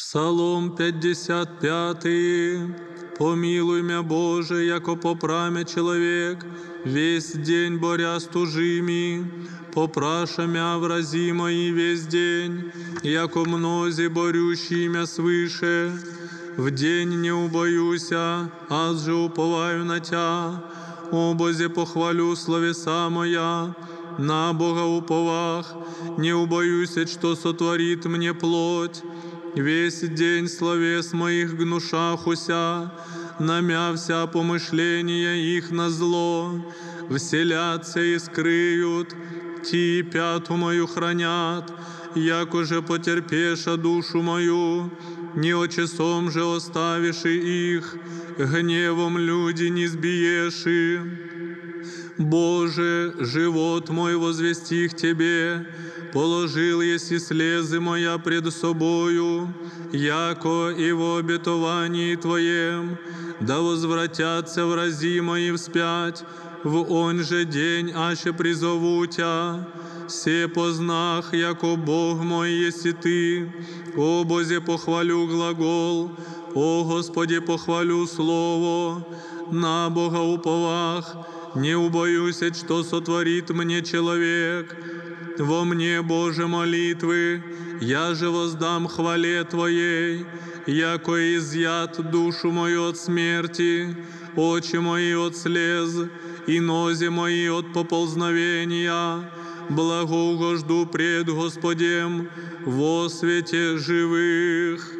Псалом 55. Помилуй мя, Боже, яко попраме человек, весь день боря с тужими, попраша мя врази мои весь день, яко мнози борющие мя свыше. В день не убоюся, аз же уповаю на Тя, о Бозе похвалю словеса моя, на Бога уповах, не убоюся, что сотворит мне плоть. Весь день словес моих гнушахуся, намявся помышления их на зло, вселятся и скрыют, ти пяту мою хранят, яко же потерпеша душу мою, не очасом же оставиши их, гневом люди не сбиеши. Боже, живот мой возвести к Тебе, положил еси слезы моя пред собою, яко и в обетовании Твоем, да возвратятся врази мои вспять, в он же день, аще призову Тя, все познах, яко Бог мой еси Ты, о Бозе похвалю глагол, о Господи похвалю слово, на Бога уповах, не убоюся, что сотворит мне человек. Во мне, Боже, молитвы, я же воздам хвале Твоей, яко изъят душу мою от смерти, очи мои от слез, и нози мои от поползновения. Благоугожду пред Господем во свете живых.